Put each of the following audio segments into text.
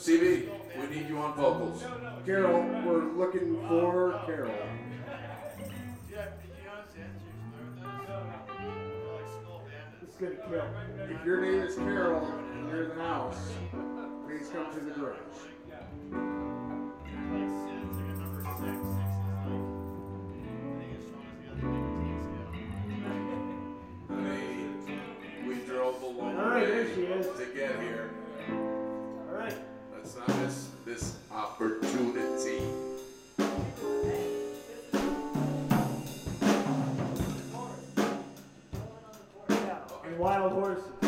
CB, we need you on vocals. Carol, we're looking for Carol. It's gonna kill. If your name is Carol and you're in the house, please come to the garage. We drove a long All right, way there she is. to get here. This opportunity. And wild horses.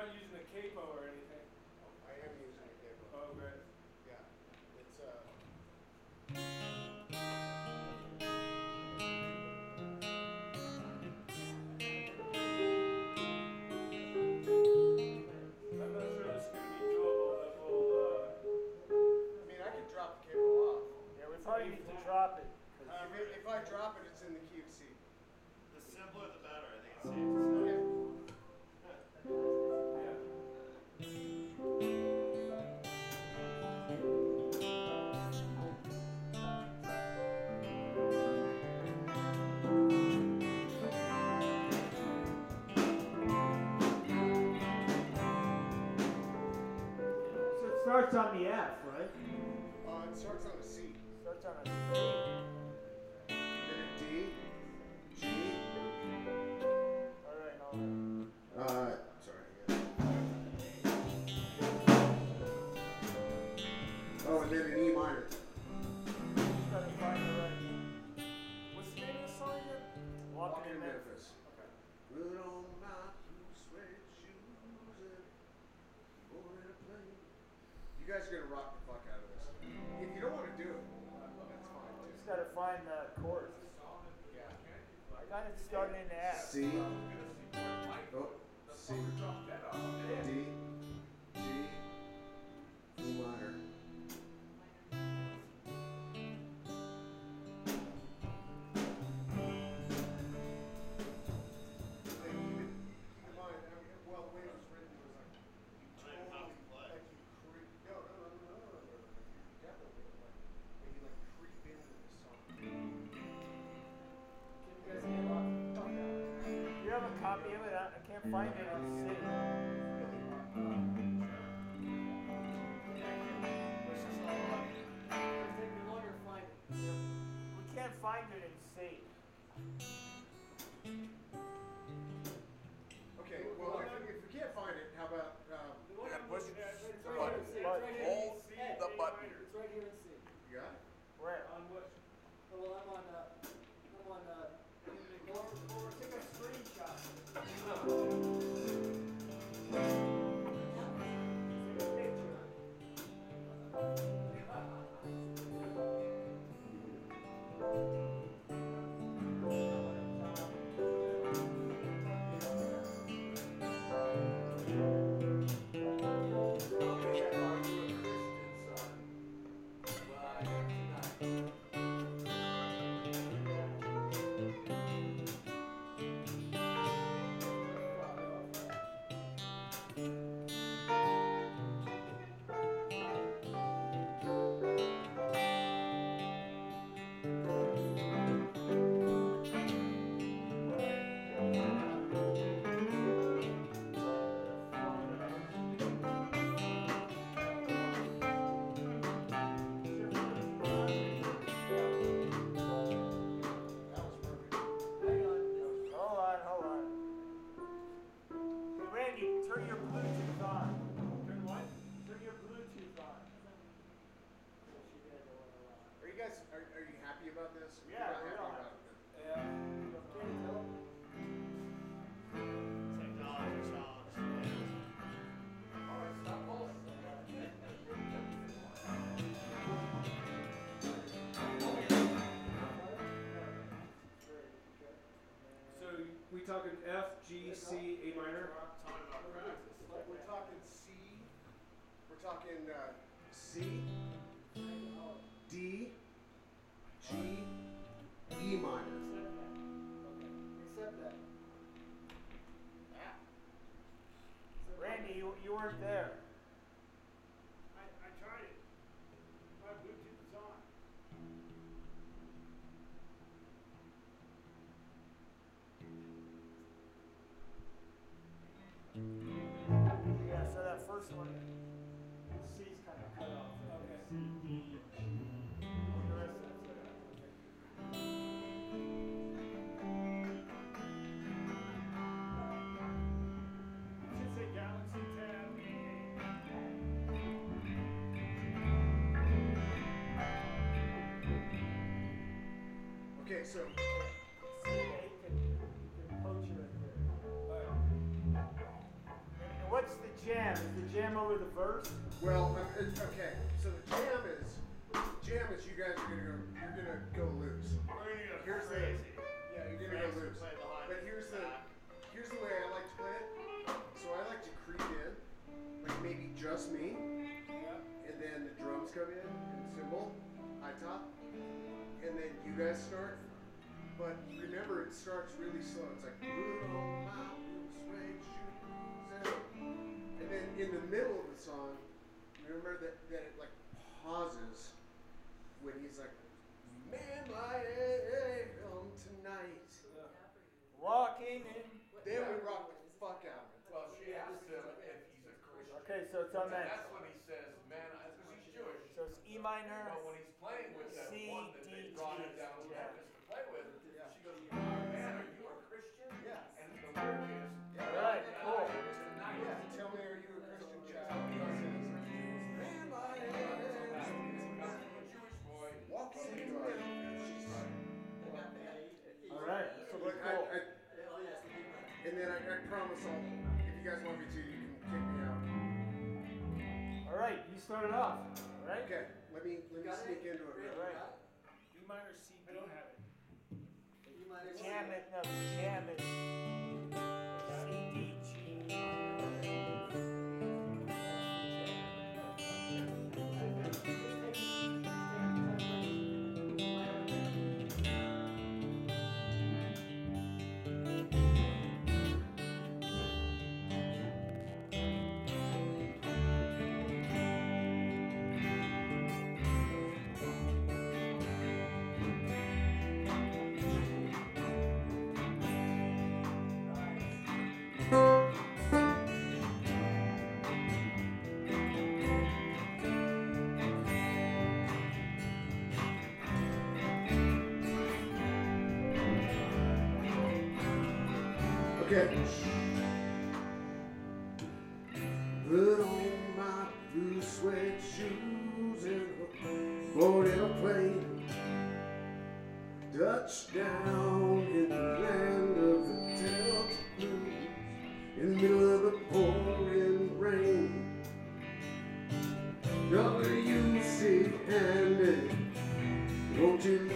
not using the starts on the F, right? Uh, it starts on talking F, G, C, A minor? We're talking C. We're talking uh, C, D, G, E minor. Except that. Yeah. Randy, you, you weren't there. Jam? Is the jam over the verse? well, uh, okay. So the jam is jam is you guys are gonna go. You're gonna go loose. We're gonna go Here's the yeah. You're gonna Frank's go loose. But here's the here's the way I like to play it. So I like to creep in, like maybe just me, and then the drums come in and cymbal, high top, and then you guys start. But remember, it starts really slow. It's like then in the middle of the song, remember that that it like pauses when he's like, "Man, my am tonight." Walking in. Then we rock the fuck out. Well, she asked him if he's a Christian. Okay, so it's on that. that's when he says, man, because he's Jewish. So it's E minor. But when he's playing with that C, one that D, they brought him G, down right, it off. All right. Okay, let me let me sneak into it. real All right. E minor C. I don't have it. Jam it. No, the jam is a plane. Touchdown in the land of the Delta Blues, in the middle of the pouring rain. WC Handy, won't you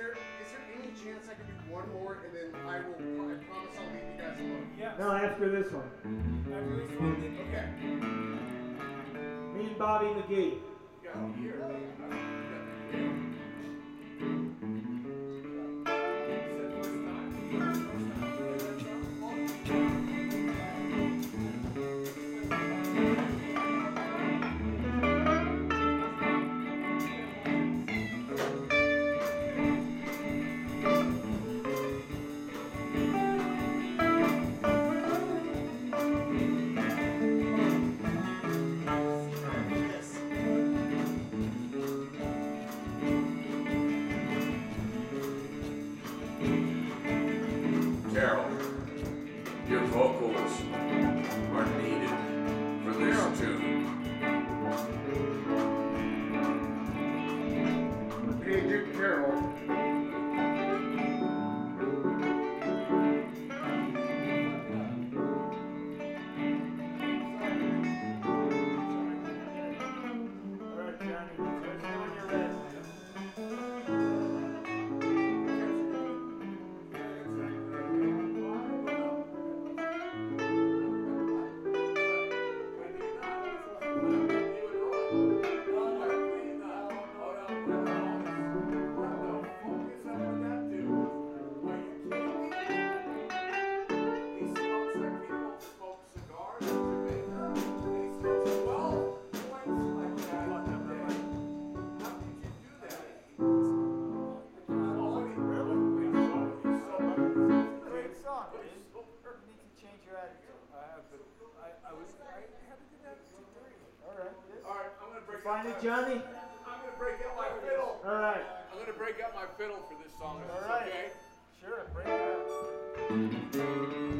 there is there any chance I can do one more and then I will? I promise I'll leave you guys alone. Yeah. No, after this one. After this one. Okay. Me and Bobby McGee. Yeah, here. Find it, Johnny. I'm gonna break out my fiddle. All right. I'm gonna break out my fiddle for this song. All right. Okay? Sure. Break it out.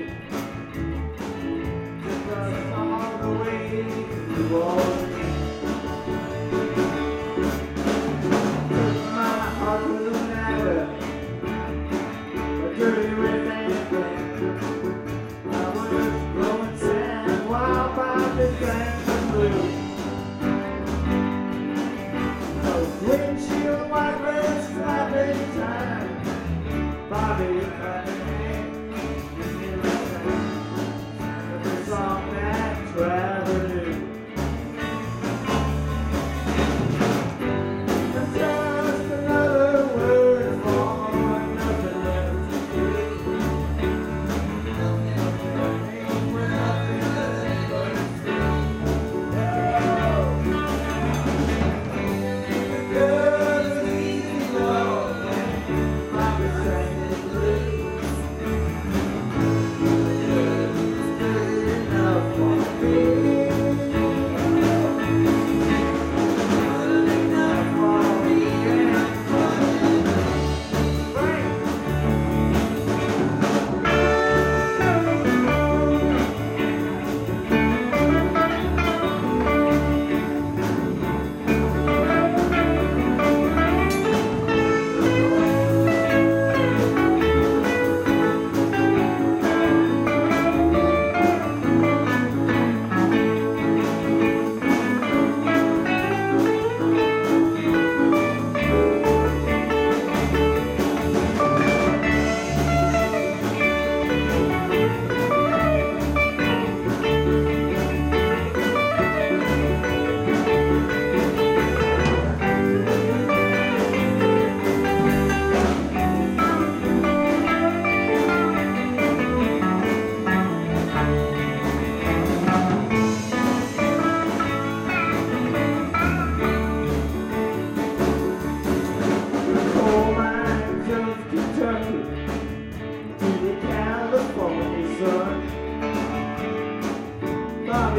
try.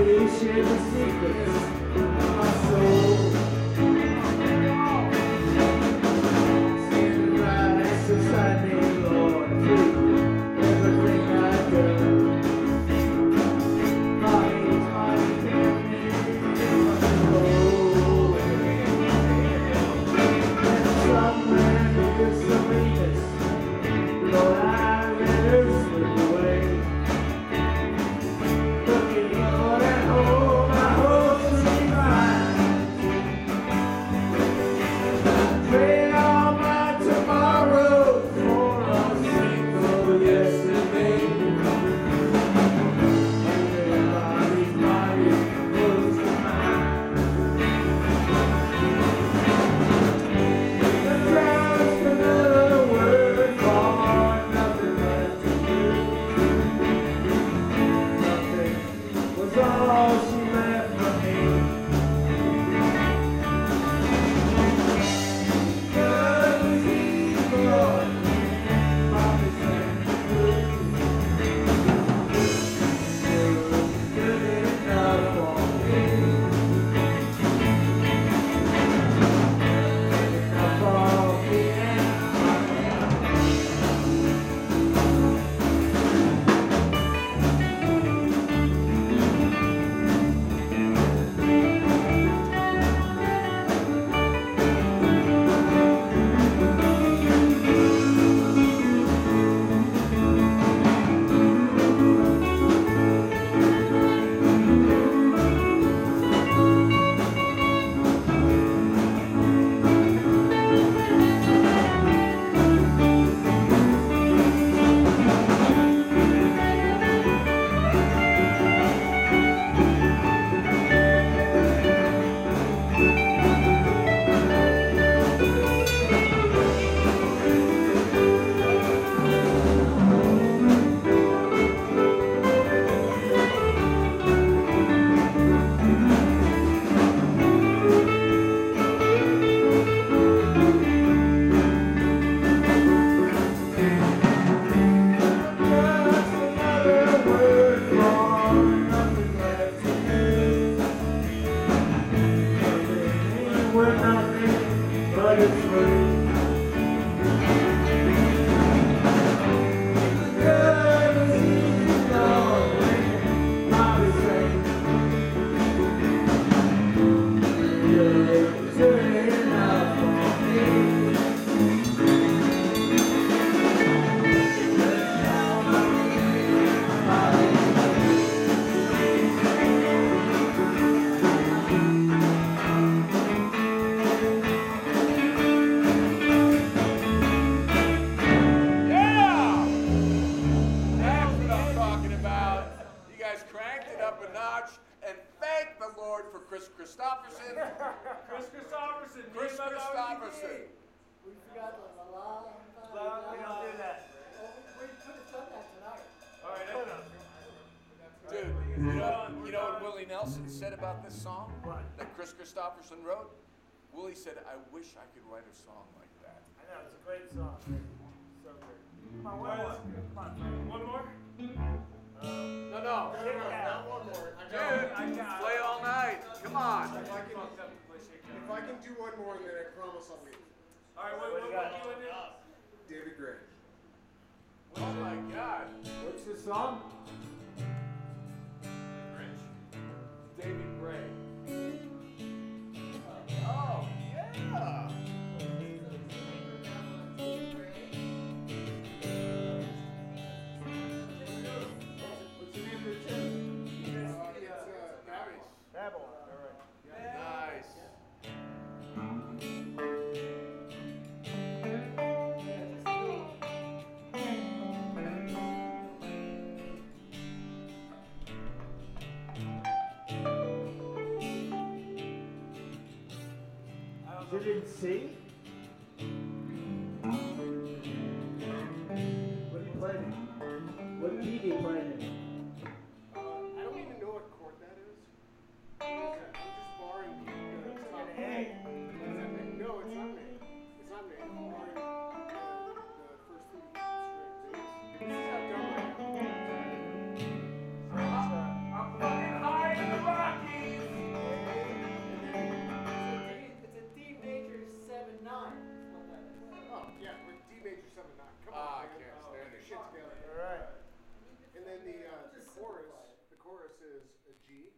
Ele enche as. Mm-hmm. You know, you know what Willie Nelson said about this song that Kris Kristofferson wrote? Willie said, I wish I could write a song like that. I know, it's a great song. So great. Come on, one more. One more? Uh, no, no. No, no, not one more. Dude, play all night. Come on. If I can, if I can do one more, then I promise I'll leave. All right, what, what, what, what, what David Gray. Oh my God. What's this song? David Gray. Oh, yeah! I can't stand it. Shit's good. All right. And then the, uh, the chorus, the chorus is a G.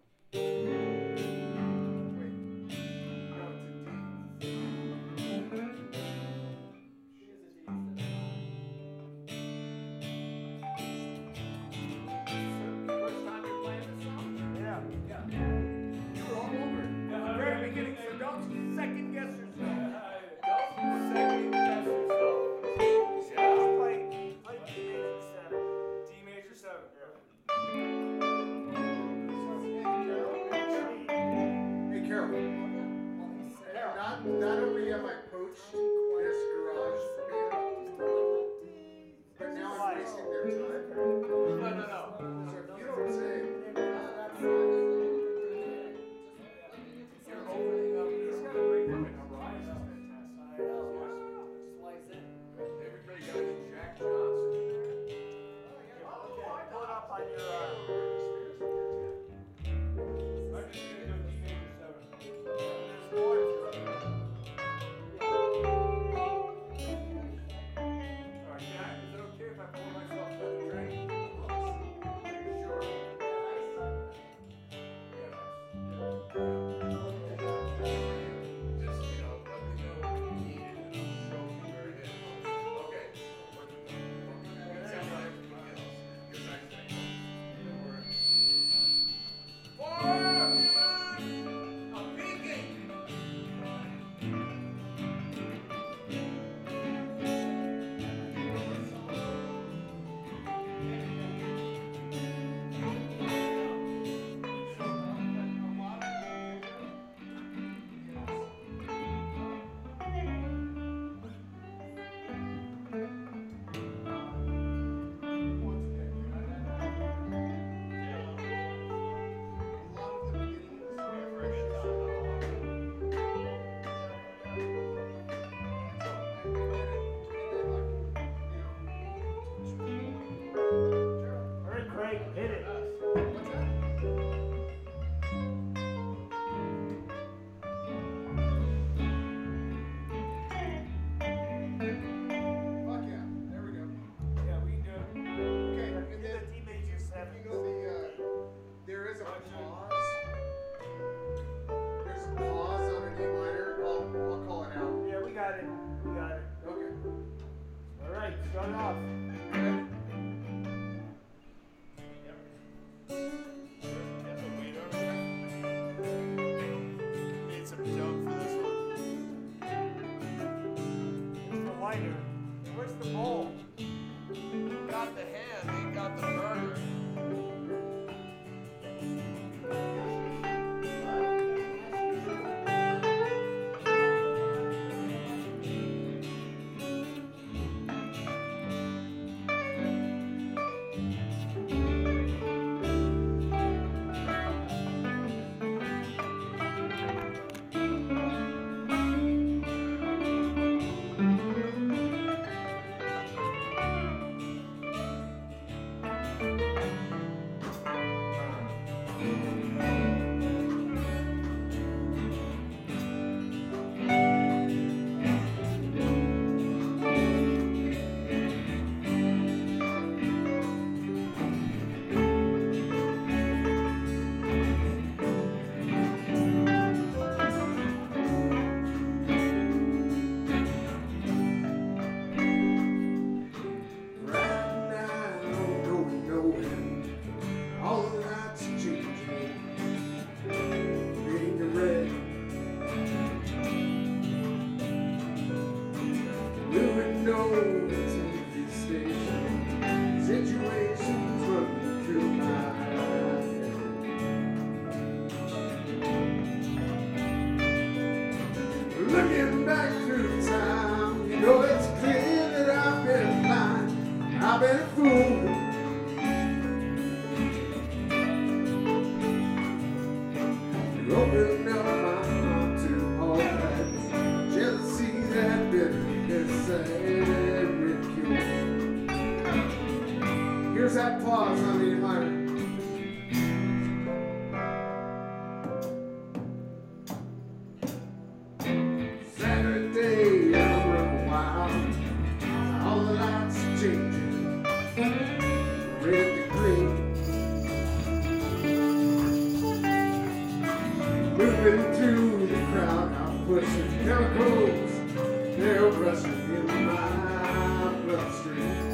Front in my bloodstream.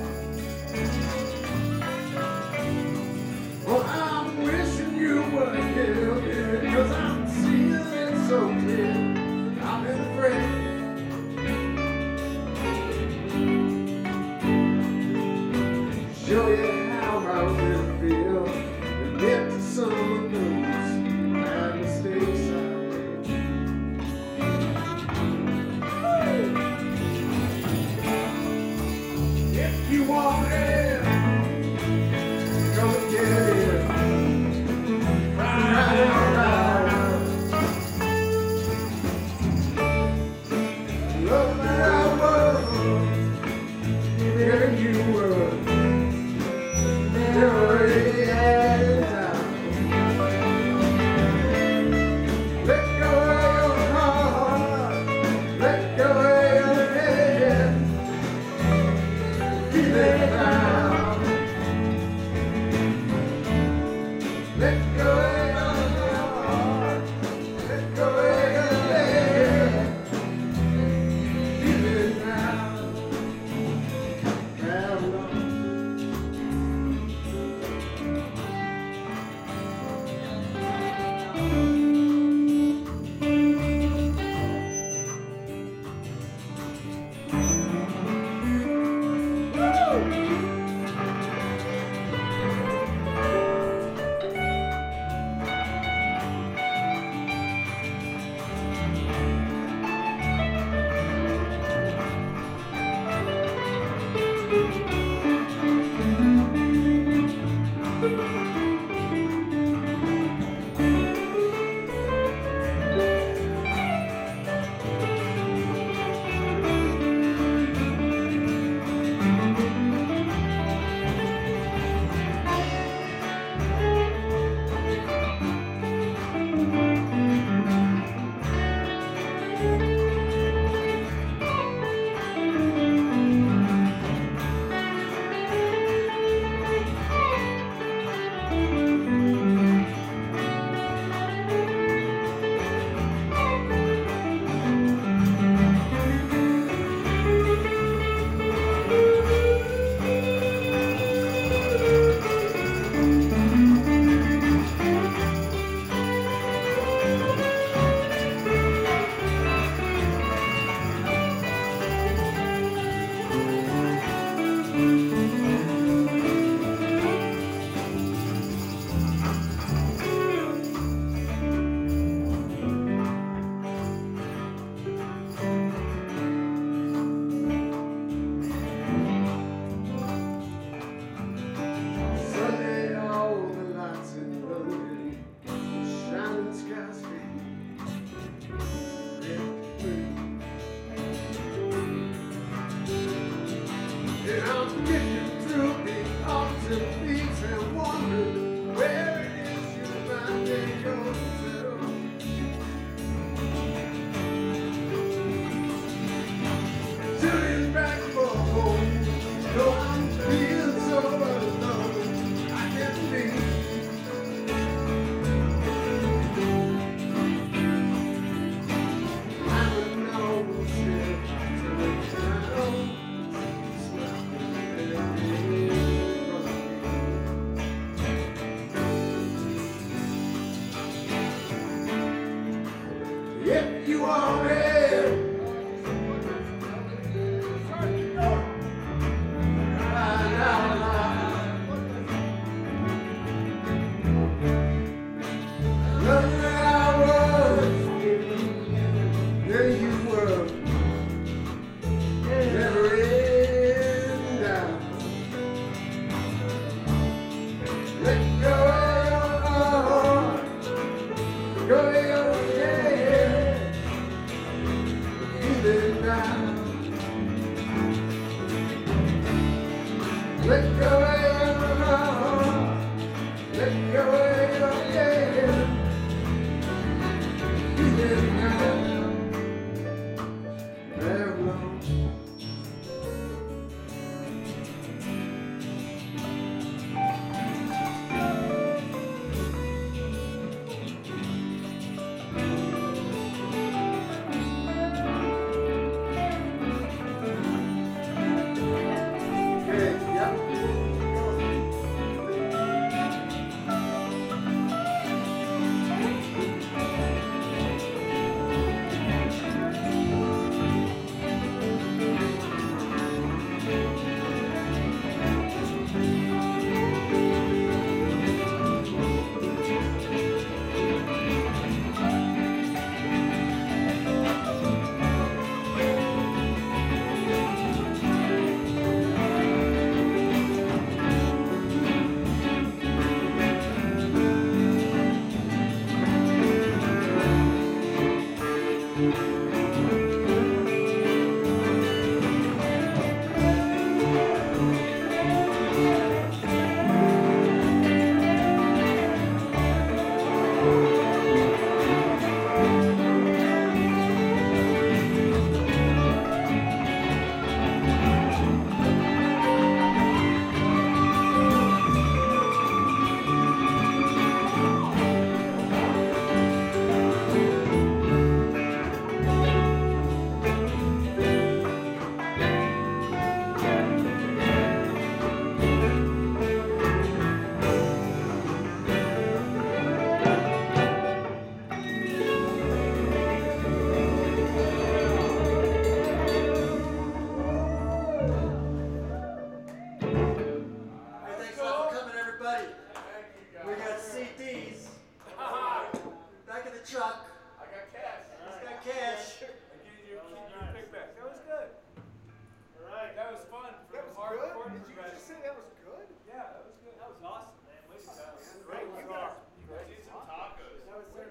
That was fun. For that was good? Did you just say that was good? Yeah, that was good. That was awesome, man. Listen, that was great. You got you guys some tacos. That was